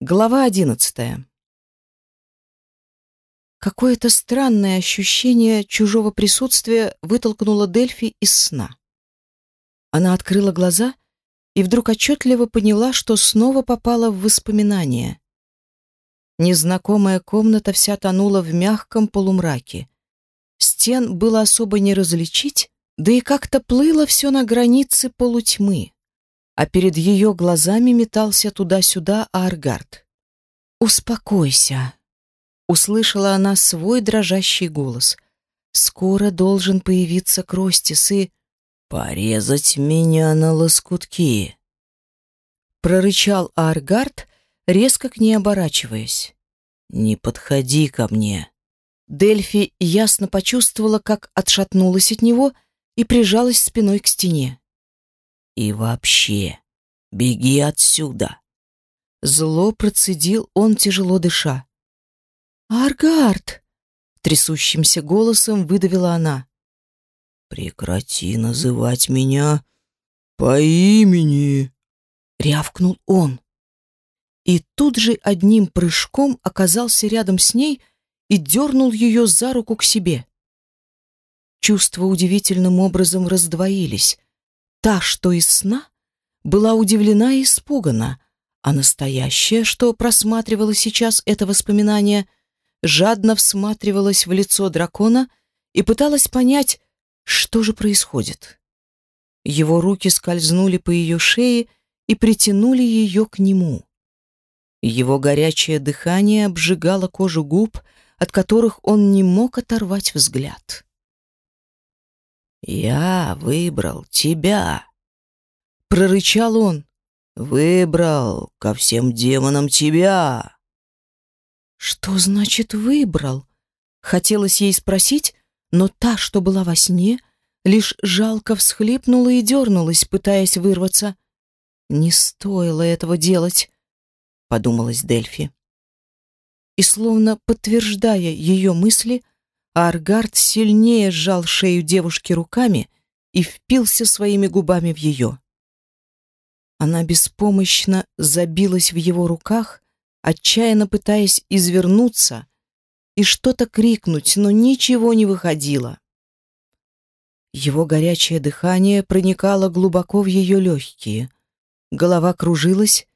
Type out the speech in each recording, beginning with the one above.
Глава одиннадцатая. Какое-то странное ощущение чужого присутствия вытолкнуло Дельфи из сна. Она открыла глаза и вдруг отчетливо поняла, что снова попала в воспоминания. Незнакомая комната вся тонула в мягком полумраке. Стен было особо не различить, да и как-то плыло все на границе полутьмы а перед ее глазами метался туда-сюда Аргард. «Успокойся», — услышала она свой дрожащий голос. «Скоро должен появиться Кростис и...» «Порезать меня на лоскутки», — прорычал Аргард, резко к ней оборачиваясь. «Не подходи ко мне». Дельфи ясно почувствовала, как отшатнулась от него и прижалась спиной к стене. И вообще, беги отсюда. Зло процедил он, тяжело дыша. «Аргард!» — трясущимся голосом выдавила она. «Прекрати называть меня по имени!» — рявкнул он. И тут же одним прыжком оказался рядом с ней и дернул ее за руку к себе. Чувства удивительным образом раздвоились. Та, что из сна, была удивлена и испугана, а настоящая, что просматривала сейчас это воспоминание, жадно всматривалась в лицо дракона и пыталась понять, что же происходит. Его руки скользнули по ее шее и притянули ее к нему. Его горячее дыхание обжигало кожу губ, от которых он не мог оторвать взгляд. «Я выбрал тебя!» Прорычал он. «Выбрал ко всем демонам тебя!» «Что значит «выбрал»?» Хотелось ей спросить, но та, что была во сне, лишь жалко всхлипнула и дернулась, пытаясь вырваться. «Не стоило этого делать», — подумалась Дельфи. И словно подтверждая ее мысли, Аргард сильнее сжал шею девушки руками и впился своими губами в ее. Она беспомощно забилась в его руках, отчаянно пытаясь извернуться и что-то крикнуть, но ничего не выходило. Его горячее дыхание проникало глубоко в ее легкие. Голова кружилась,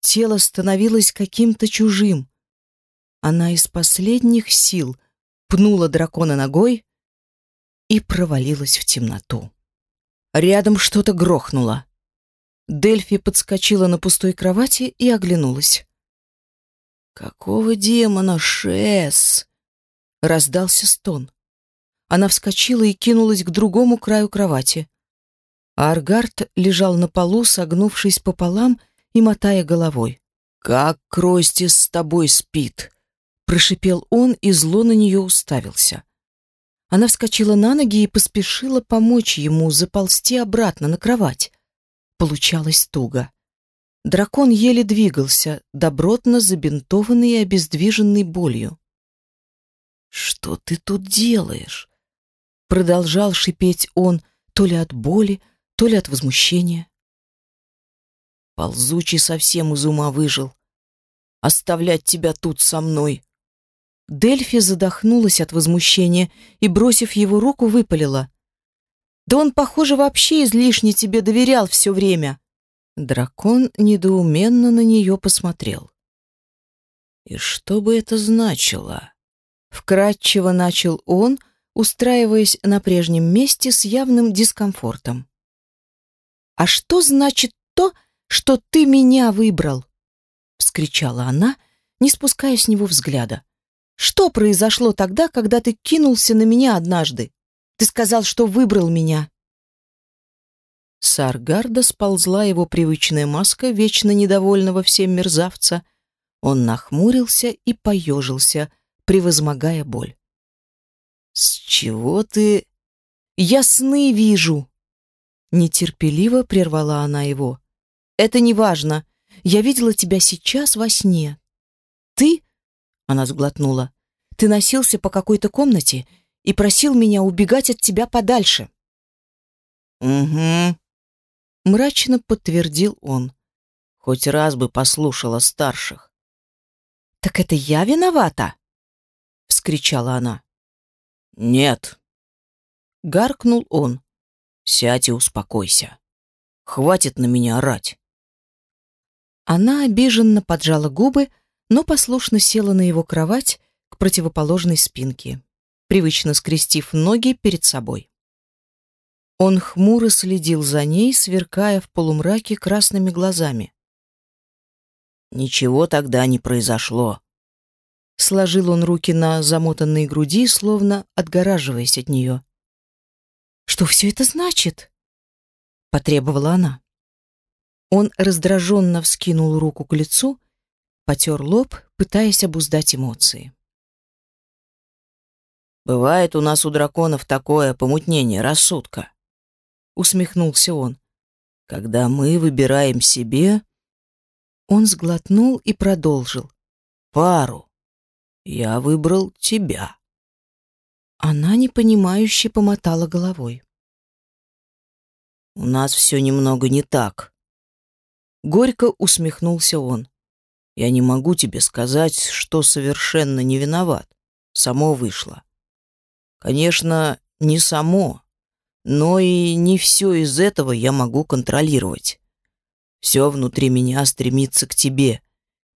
тело становилось каким-то чужим. Она из последних сил — пнула дракона ногой и провалилась в темноту. Рядом что-то грохнуло. Дельфи подскочила на пустой кровати и оглянулась. «Какого демона, Шес?» Раздался стон. Она вскочила и кинулась к другому краю кровати. А Аргард лежал на полу, согнувшись пополам и мотая головой. «Как Кростис с тобой спит?» Прошипел он и зло на нее уставился. Она вскочила на ноги и поспешила помочь ему заползти обратно на кровать. Получалось туго. Дракон еле двигался, добротно забинтованный и обездвиженный болью. «Что ты тут делаешь?» Продолжал шипеть он, то ли от боли, то ли от возмущения. Ползучий совсем из ума выжил. Оставлять тебя тут со мной. Дельфи задохнулась от возмущения и, бросив его руку, выпалила. «Да он, похоже, вообще излишне тебе доверял все время!» Дракон недоуменно на нее посмотрел. «И что бы это значило?» Вкратчиво начал он, устраиваясь на прежнем месте с явным дискомфортом. «А что значит то, что ты меня выбрал?» — вскричала она, не спуская с него взгляда. Что произошло тогда, когда ты кинулся на меня однажды? Ты сказал, что выбрал меня. С Аргарда сползла его привычная маска, вечно недовольного всем мерзавца. Он нахмурился и поежился, превозмогая боль. «С чего ты...» «Я сны вижу!» Нетерпеливо прервала она его. «Это не важно. Я видела тебя сейчас во сне. Ты она сглотнула. Ты носился по какой-то комнате и просил меня убегать от тебя подальше. Угу. Мрачно подтвердил он. Хоть раз бы послушала старших. «Так это я виновата?» — вскричала она. «Нет», — гаркнул он. «Сядь и успокойся. Хватит на меня орать». Она обиженно поджала губы, но послушно села на его кровать к противоположной спинке, привычно скрестив ноги перед собой. Он хмуро следил за ней, сверкая в полумраке красными глазами. Ничего тогда не произошло. Сложил он руки на замотанной груди, словно отгораживаясь от нее. «Что все это значит?» — потребовала она. Он раздраженно вскинул руку к лицу, потер лоб, пытаясь обуздать эмоции. «Бывает у нас у драконов такое помутнение рассудка», — усмехнулся он. «Когда мы выбираем себе он сглотнул и продолжил. «Пару. Я выбрал тебя». Она непонимающе помотала головой. «У нас все немного не так». Горько усмехнулся он. «Я не могу тебе сказать, что совершенно не виноват. Само вышло. Конечно, не само, но и не все из этого я могу контролировать. Все внутри меня стремится к тебе.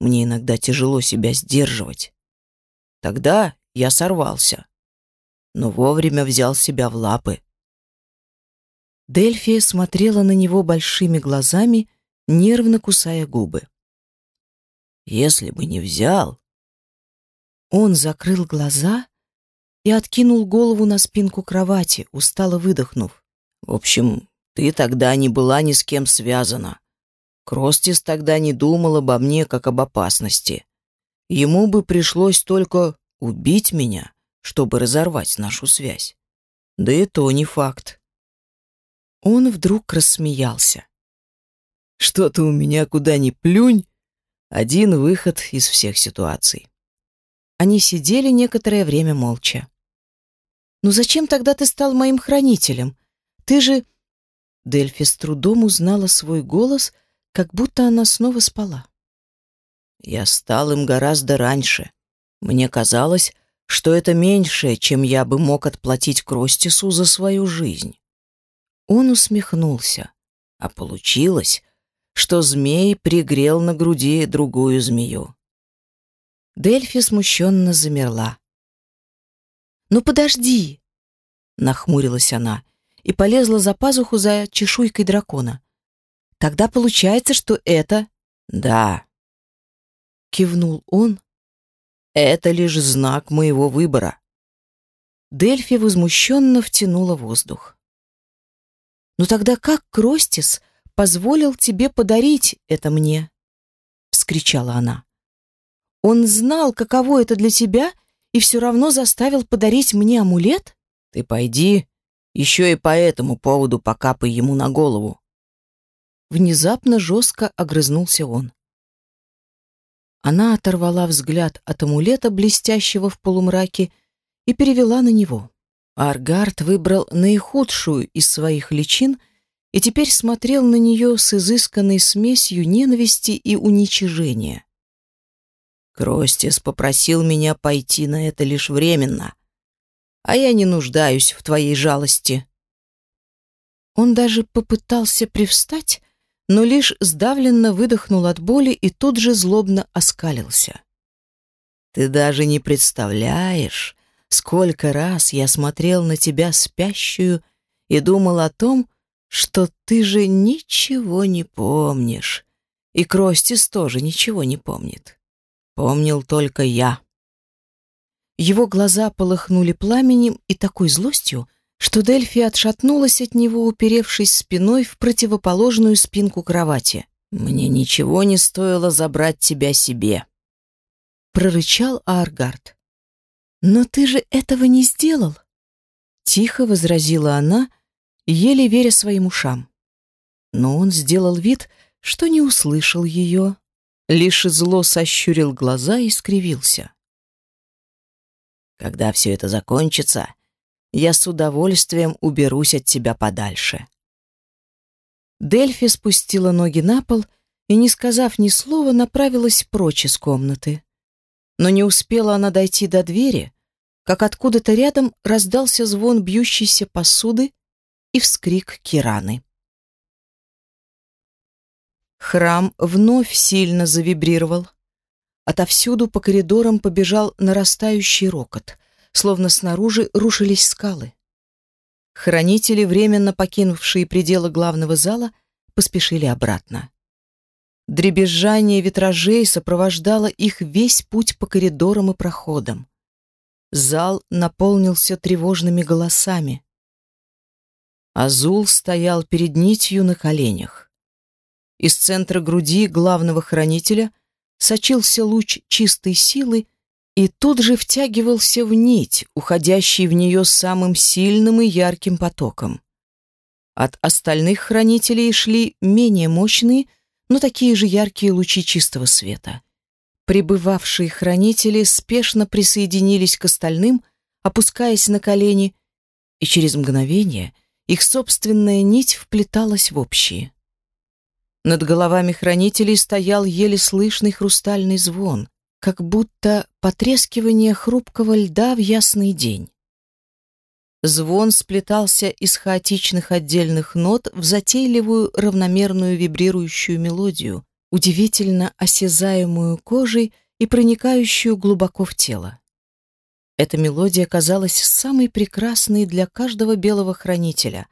Мне иногда тяжело себя сдерживать. Тогда я сорвался, но вовремя взял себя в лапы. Дельфия смотрела на него большими глазами, нервно кусая губы. Если бы не взял... Он закрыл глаза и откинул голову на спинку кровати, устало выдохнув. В общем, ты тогда не была ни с кем связана. Кростис тогда не думал обо мне как об опасности. Ему бы пришлось только убить меня, чтобы разорвать нашу связь. Да и то не факт. Он вдруг рассмеялся. Что-то у меня куда ни плюнь, один выход из всех ситуаций. Они сидели некоторое время молча. «Ну зачем тогда ты стал моим хранителем? Ты же...» Дельфи с трудом узнала свой голос — как будто она снова спала. Я стал им гораздо раньше. Мне казалось, что это меньшее, чем я бы мог отплатить Кростису за свою жизнь. Он усмехнулся, а получилось, что змей пригрел на груди другую змею. Дельфи смущенно замерла. «Ну подожди!» — нахмурилась она и полезла за пазуху за чешуйкой дракона. Тогда получается, что это... Да. Кивнул он. Это лишь знак моего выбора. Дельфи возмущенно втянула воздух. «Ну тогда как Кростис позволил тебе подарить это мне?» — вскричала она. «Он знал, каково это для тебя, и все равно заставил подарить мне амулет?» «Ты пойди, еще и по этому поводу покапай ему на голову», Внезапно жестко огрызнулся он. Она оторвала взгляд от амулета, блестящего в полумраке, и перевела на него. Аргард выбрал наихудшую из своих личин и теперь смотрел на нее с изысканной смесью ненависти и уничижения. Кростис попросил меня пойти на это лишь временно, а я не нуждаюсь в твоей жалости. Он даже попытался привстать, но лишь сдавленно выдохнул от боли и тут же злобно оскалился. «Ты даже не представляешь, сколько раз я смотрел на тебя спящую и думал о том, что ты же ничего не помнишь, и Кростис тоже ничего не помнит. Помнил только я». Его глаза полыхнули пламенем и такой злостью, что Дельфи отшатнулась от него, уперевшись спиной в противоположную спинку кровати. «Мне ничего не стоило забрать тебя себе», — прорычал Аргард. «Но ты же этого не сделал!» Тихо возразила она, еле веря своим ушам. Но он сделал вид, что не услышал ее, лишь зло сощурил глаза и скривился. «Когда все это закончится, я с удовольствием уберусь от тебя подальше. Дельфи спустила ноги на пол и, не сказав ни слова, направилась прочь из комнаты. Но не успела она дойти до двери, как откуда-то рядом раздался звон бьющейся посуды и вскрик Кираны. Храм вновь сильно завибрировал. Отовсюду по коридорам побежал нарастающий рокот, словно снаружи рушились скалы. Хранители, временно покинувшие пределы главного зала, поспешили обратно. Дребезжание витражей сопровождало их весь путь по коридорам и проходам. Зал наполнился тревожными голосами. Азул стоял перед нитью на коленях. Из центра груди главного хранителя сочился луч чистой силы и тут же втягивался в нить, уходящий в нее самым сильным и ярким потоком. От остальных хранителей шли менее мощные, но такие же яркие лучи чистого света. Прибывавшие хранители спешно присоединились к остальным, опускаясь на колени, и через мгновение их собственная нить вплеталась в общие. Над головами хранителей стоял еле слышный хрустальный звон, как будто потрескивание хрупкого льда в ясный день. Звон сплетался из хаотичных отдельных нот в затейливую равномерную вибрирующую мелодию, удивительно осязаемую кожей и проникающую глубоко в тело. Эта мелодия казалась самой прекрасной для каждого белого хранителя.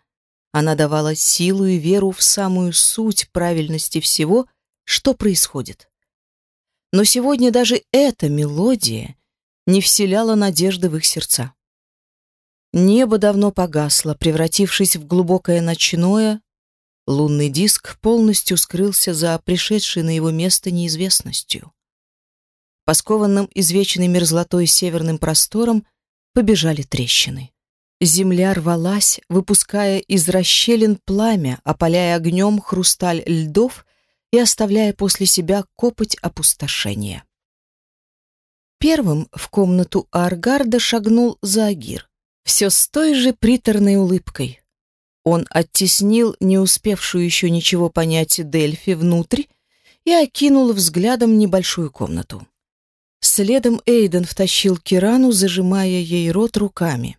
Она давала силу и веру в самую суть правильности всего, что происходит. Но сегодня даже эта мелодия не вселяла надежды в их сердца. Небо давно погасло, превратившись в глубокое ночное. Лунный диск полностью скрылся за пришедшей на его место неизвестностью. По скованным извеченной мерзлотой северным просторам побежали трещины. Земля рвалась, выпуская из расщелин пламя, опаляя огнем хрусталь льдов и оставляя после себя копоть опустошения. Первым в комнату Аргарда шагнул Заагир все с той же приторной улыбкой. Он оттеснил не успевшую еще ничего понять Дельфи внутрь и окинул взглядом небольшую комнату. Следом Эйден втащил Кирану, зажимая ей рот руками.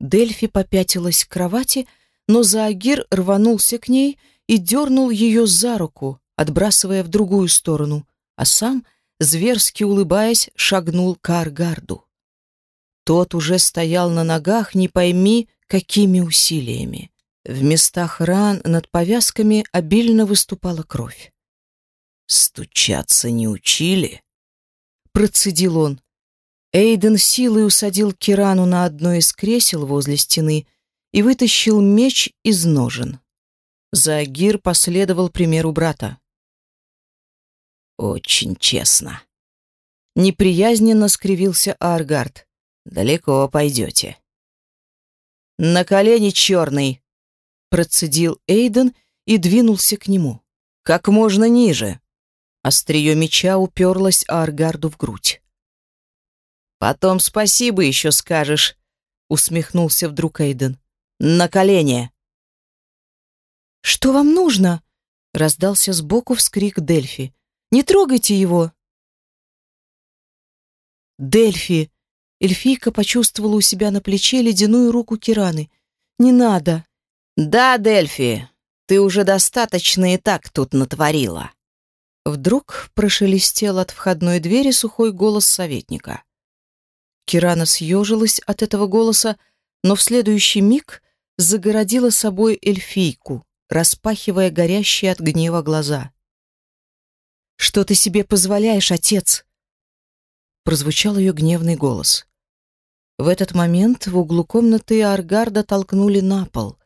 Дельфи попятилась к кровати, но Заагир рванулся к ней и дернул ее за руку, отбрасывая в другую сторону, а сам, зверски улыбаясь, шагнул к Аргарду. Тот уже стоял на ногах, не пойми, какими усилиями. В местах ран над повязками обильно выступала кровь. «Стучаться не учили?» Процедил он. Эйден силой усадил Кирану на одно из кресел возле стены и вытащил меч из ножен. Загир последовал примеру брата. «Очень честно». Неприязненно скривился Аргард. Далеко пойдете. На колени черный, процедил Эйден и двинулся к нему. Как можно ниже. Острие меча уперлось Аргарду в грудь. «Потом спасибо еще скажешь», — усмехнулся вдруг Эйден. «На колени!» «Что вам нужно?» — раздался сбоку вскрик Дельфи. «Не трогайте его!» «Дельфи!» Эльфийка почувствовала у себя на плече ледяную руку Кираны. «Не надо!» «Да, Дельфи, ты уже достаточно и так тут натворила!» Вдруг прошелестел от входной двери сухой голос советника. Кирана съежилась от этого голоса, но в следующий миг загородила собой эльфийку, распахивая горящие от гнева глаза. «Что ты себе позволяешь, отец?» Прозвучал ее гневный голос. В этот момент в углу комнаты Аргарда толкнули на пол,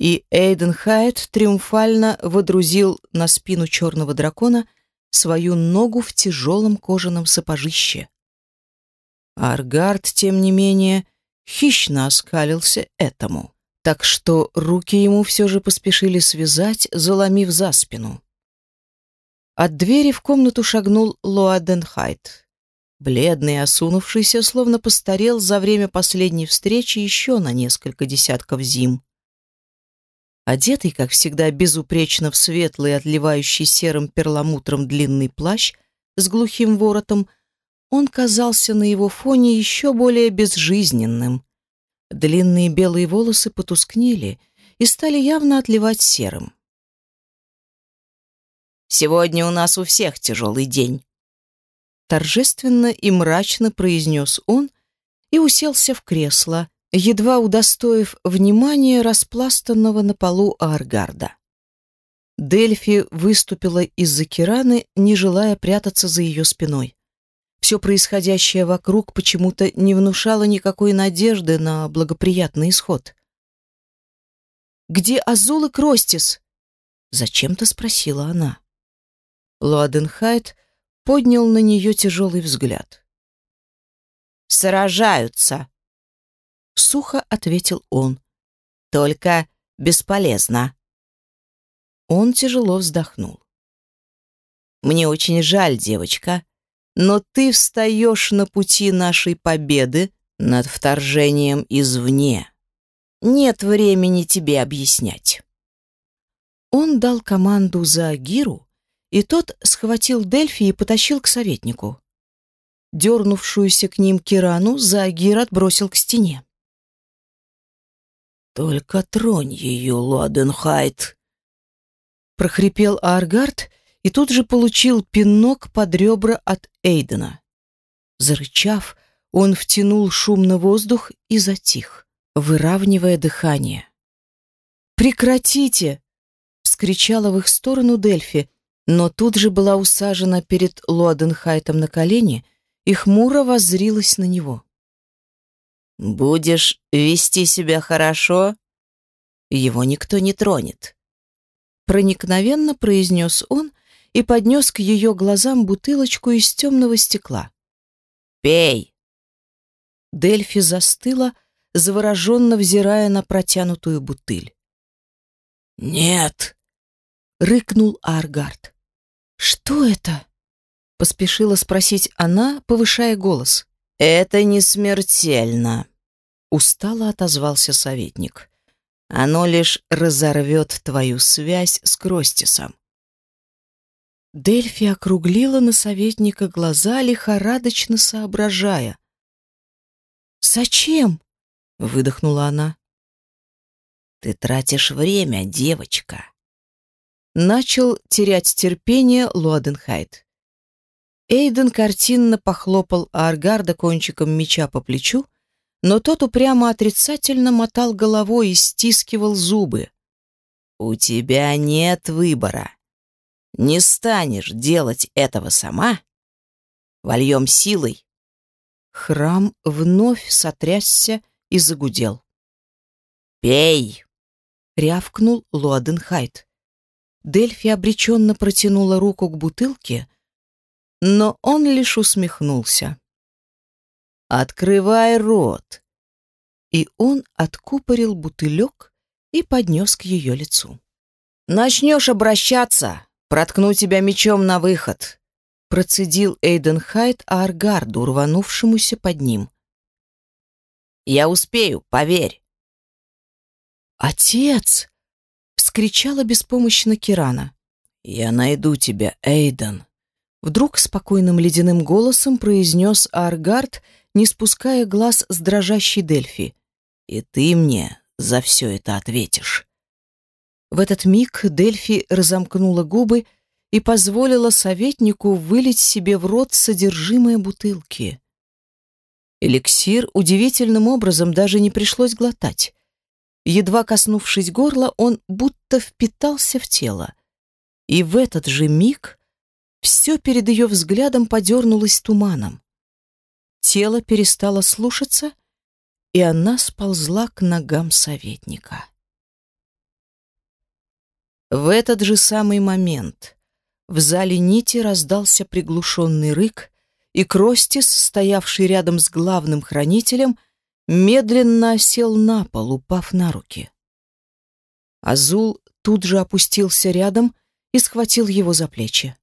и Эйден Хайт триумфально водрузил на спину черного дракона свою ногу в тяжелом кожаном сапожище. Аргард, тем не менее, хищно оскалился этому, так что руки ему все же поспешили связать, заломив за спину. От двери в комнату шагнул Лоаден Хайт. Бледный и осунувшийся, словно постарел за время последней встречи еще на несколько десятков зим. Одетый, как всегда, безупречно в светлый, отливающий серым перламутром длинный плащ с глухим воротом, он казался на его фоне еще более безжизненным. Длинные белые волосы потускнели и стали явно отливать серым. «Сегодня у нас у всех тяжелый день», — торжественно и мрачно произнес он и уселся в кресло, едва удостоив внимания распластанного на полу Аргарда. Дельфи выступила из-за Кираны, не желая прятаться за ее спиной. Все происходящее вокруг почему-то не внушало никакой надежды на благоприятный исход. «Где Азул и Кростис?» — зачем-то спросила она. Луаденхайт поднял на нее тяжелый взгляд. «Сражаются», — сухо ответил он. «Только бесполезно». Он тяжело вздохнул. «Мне очень жаль, девочка, но ты встаешь на пути нашей победы над вторжением извне. Нет времени тебе объяснять». Он дал команду за Агиру, и тот схватил Дельфи и потащил к советнику. Дернувшуюся к ним Кирану Заагир отбросил к стене. «Только тронь ее, Ладенхайт!» прохрипел Аргард и тут же получил пинок под ребра от Эйдена. Зарычав, он втянул шумно воздух и затих, выравнивая дыхание. «Прекратите!» — вскричала в их сторону Дельфи, но тут же была усажена перед Луаденхайтом на колени и хмуро воззрилась на него. «Будешь вести себя хорошо, его никто не тронет проникновенно произнес он и поднес к ее глазам бутылочку из темного стекла. «Пей!» Дельфи застыла, завороженно взирая на протянутую бутыль. «Нет!» — рыкнул Аргард. «Что это?» — поспешила спросить она, повышая голос. «Это не смертельно», — устало отозвался советник. Оно лишь разорвет твою связь с Кростисом. Дельфи округлила на советника глаза, лихорадочно соображая. «Зачем?» — выдохнула она. «Ты тратишь время, девочка». Начал терять терпение Луаденхайт. Эйден картинно похлопал Аргарда кончиком меча по плечу, но тот упрямо отрицательно мотал головой и стискивал зубы. «У тебя нет выбора. Не станешь делать этого сама? Вольем силой». Храм вновь сотрясся и загудел. «Пей!» — рявкнул Луаденхайт. Дельфи обреченно протянула руку к бутылке, но он лишь усмехнулся. Открывай рот!» И он откупорил бутылек и поднес к ее лицу. «Начнешь обращаться, проткну тебя мечом на выход!» Процедил Эйден Хайт Аргарду, рванувшемуся под ним. «Я успею, поверь!» «Отец!» — вскричала беспомощно Кирана. «Я найду тебя, Эйден!» Вдруг спокойным ледяным голосом произнес Аргард не спуская глаз с дрожащей Дельфи. «И ты мне за все это ответишь». В этот миг Дельфи разомкнула губы и позволила советнику вылить себе в рот содержимое бутылки. Эликсир удивительным образом даже не пришлось глотать. Едва коснувшись горла, он будто впитался в тело. И в этот же миг все перед ее взглядом подернулось туманом. Тело перестало слушаться, и она сползла к ногам советника. В этот же самый момент в зале нити раздался приглушенный рык, и Кростис, стоявший рядом с главным хранителем, медленно осел на пол, упав на руки. Азул тут же опустился рядом и схватил его за плечи.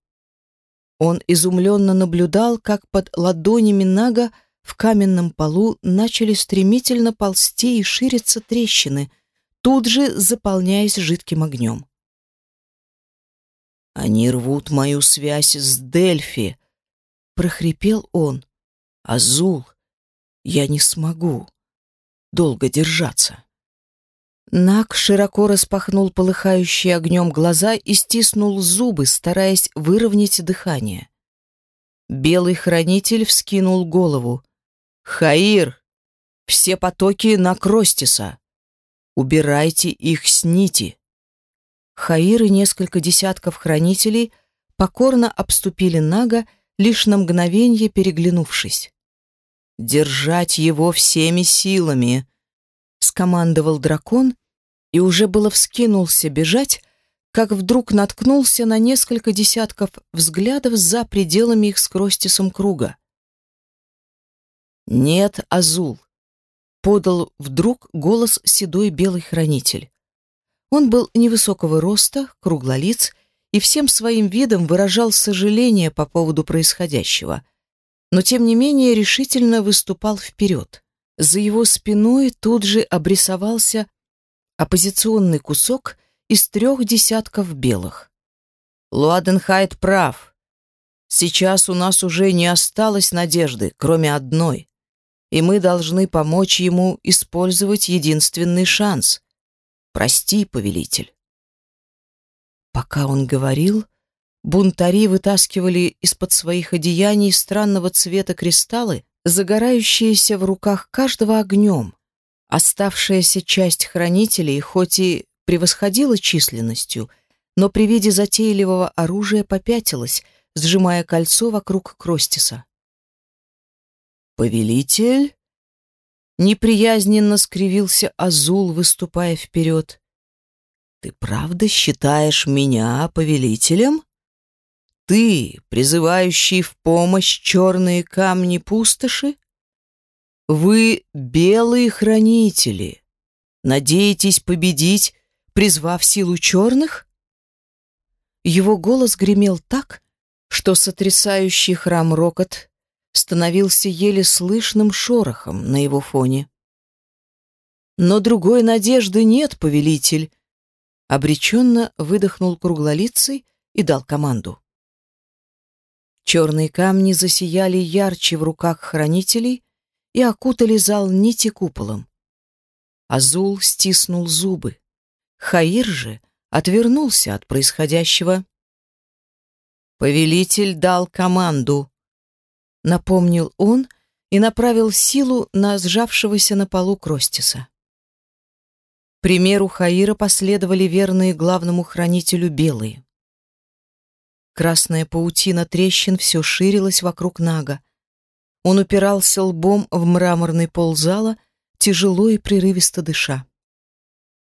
Он изумленно наблюдал, как под ладонями Нага в каменном полу начали стремительно ползти и шириться трещины, тут же заполняясь жидким огнем. «Они рвут мою связь с Дельфи», — прохрипел он. Азул, я не смогу долго держаться. Нак широко распахнул полыхающие огнем глаза и стиснул зубы, стараясь выровнять дыхание. Белый хранитель вскинул голову. «Хаир! Все потоки на Кростиса! Убирайте их с нити!» Хаир и несколько десятков хранителей покорно обступили Нага, лишь на мгновение переглянувшись. «Держать его всеми силами!» — скомандовал дракон и уже было вскинулся бежать, как вдруг наткнулся на несколько десятков взглядов за пределами их с Кростисом круга. «Нет, Азул!» — подал вдруг голос седой белый хранитель. Он был невысокого роста, круглолиц и всем своим видом выражал сожаление по поводу происходящего, но тем не менее решительно выступал вперед. За его спиной тут же обрисовался оппозиционный кусок из трех десятков белых. Луаденхайт прав. Сейчас у нас уже не осталось надежды, кроме одной, и мы должны помочь ему использовать единственный шанс. Прости, повелитель. Пока он говорил, бунтари вытаскивали из-под своих одеяний странного цвета кристаллы, загорающиеся в руках каждого огнем. Оставшаяся часть хранителей, хоть и превосходила численностью, но при виде затейливого оружия попятилась, сжимая кольцо вокруг Кростиса. «Повелитель?» Неприязненно скривился Азул, выступая вперед. «Ты правда считаешь меня повелителем? Ты, призывающий в помощь черные камни пустоши? Вы белые хранители. Надеетесь победить, призвав силу черных?» Его голос гремел так, что сотрясающий храм рокот становился еле слышным шорохом на его фоне. «Но другой надежды нет, повелитель!» Обреченно выдохнул круглолицый и дал команду. Черные камни засияли ярче в руках хранителей и окутали зал нити куполом. Азул стиснул зубы. Хаир же отвернулся от происходящего. Повелитель дал команду напомнил он и направил силу на сжавшегося на полу Кростиса. Примеру Хаира последовали верные главному хранителю белые. Красная паутина трещин все ширилась вокруг Нага. Он упирался лбом в мраморный пол зала, тяжело и прерывисто дыша.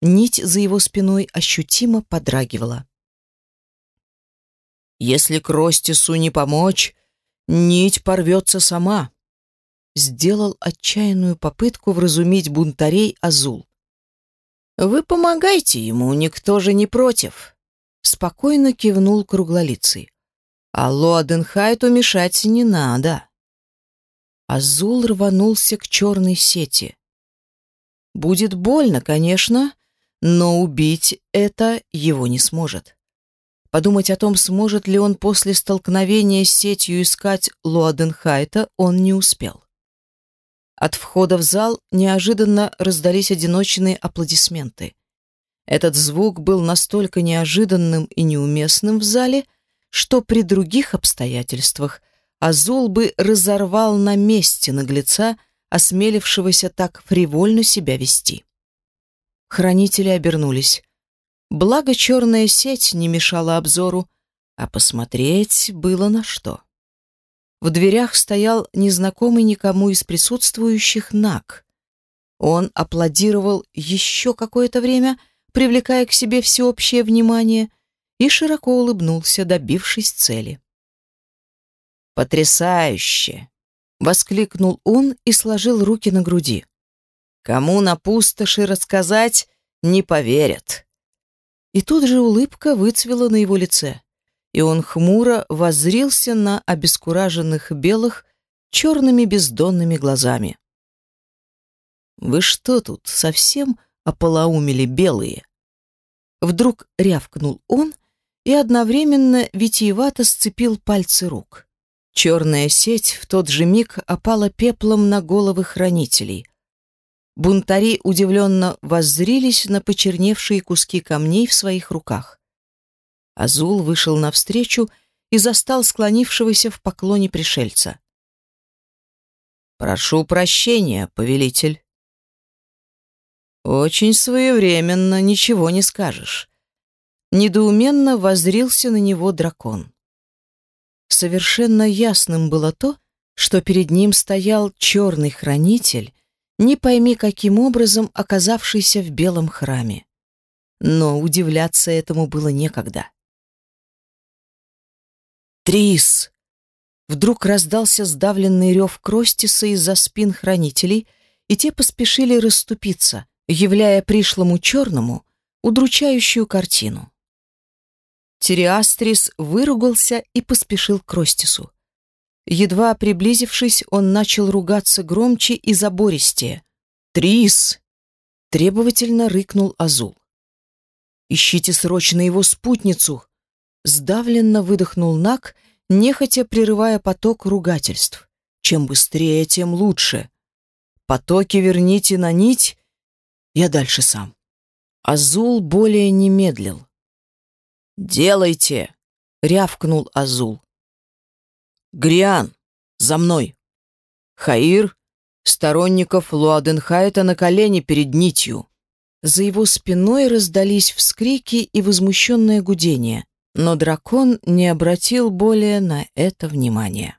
Нить за его спиной ощутимо подрагивала. «Если Кростису не помочь, Нить порвется сама. Сделал отчаянную попытку вразумить бунтарей Азул. Вы помогайте ему, никто же не против. Спокойно кивнул круглолицый. А Лоаденхайту мешать не надо. Азул рванулся к черной сети. Будет больно, конечно, но убить это его не сможет. Подумать о том, сможет ли он после столкновения с сетью искать Луаденхайта, он не успел. От входа в зал неожиданно раздались одиночные аплодисменты. Этот звук был настолько неожиданным и неуместным в зале, что при других обстоятельствах Азул бы разорвал на месте наглеца, осмелившегося так фривольно себя вести. Хранители обернулись. Благо черная сеть не мешала обзору, а посмотреть было на что. В дверях стоял незнакомый никому из присутствующих Нак. Он аплодировал еще какое-то время, привлекая к себе всеобщее внимание, и широко улыбнулся, добившись цели. «Потрясающе!» — воскликнул он и сложил руки на груди. «Кому на пустоши рассказать, не поверят. И тут же улыбка выцвела на его лице, и он хмуро воззрился на обескураженных белых черными бездонными глазами. «Вы что тут, совсем ополоумели белые?» Вдруг рявкнул он и одновременно витиевато сцепил пальцы рук. Черная сеть в тот же миг опала пеплом на головы хранителей. Бунтари удивленно воззрились на почерневшие куски камней в своих руках. Азул вышел навстречу и застал склонившегося в поклоне пришельца. «Прошу прощения, повелитель». «Очень своевременно, ничего не скажешь». Недоуменно воззрился на него дракон. Совершенно ясным было то, что перед ним стоял черный хранитель, не пойми каким образом оказавшийся в белом храме. Но удивляться этому было некогда. «Трис!» Вдруг раздался сдавленный рев Кростиса из-за спин хранителей, и те поспешили расступиться, являя пришлому черному удручающую картину. Тириастрис выругался и поспешил к Кростису. Едва приблизившись, он начал ругаться громче и забористее. «Трис!» — требовательно рыкнул Азул. «Ищите срочно его спутницу!» Сдавленно выдохнул Нак, нехотя прерывая поток ругательств. «Чем быстрее, тем лучше. Потоки верните на нить, я дальше сам». Азул более не медлил. «Делайте!» — рявкнул Азул. «Гриан, за мной!» Хаир, сторонников Луаденхайта на колени перед нитью. За его спиной раздались вскрики и возмущенное гудение, но дракон не обратил более на это внимания.